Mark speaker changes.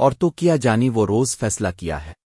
Speaker 1: اور تو کیا جانی وہ روز فیصلہ کیا ہے۔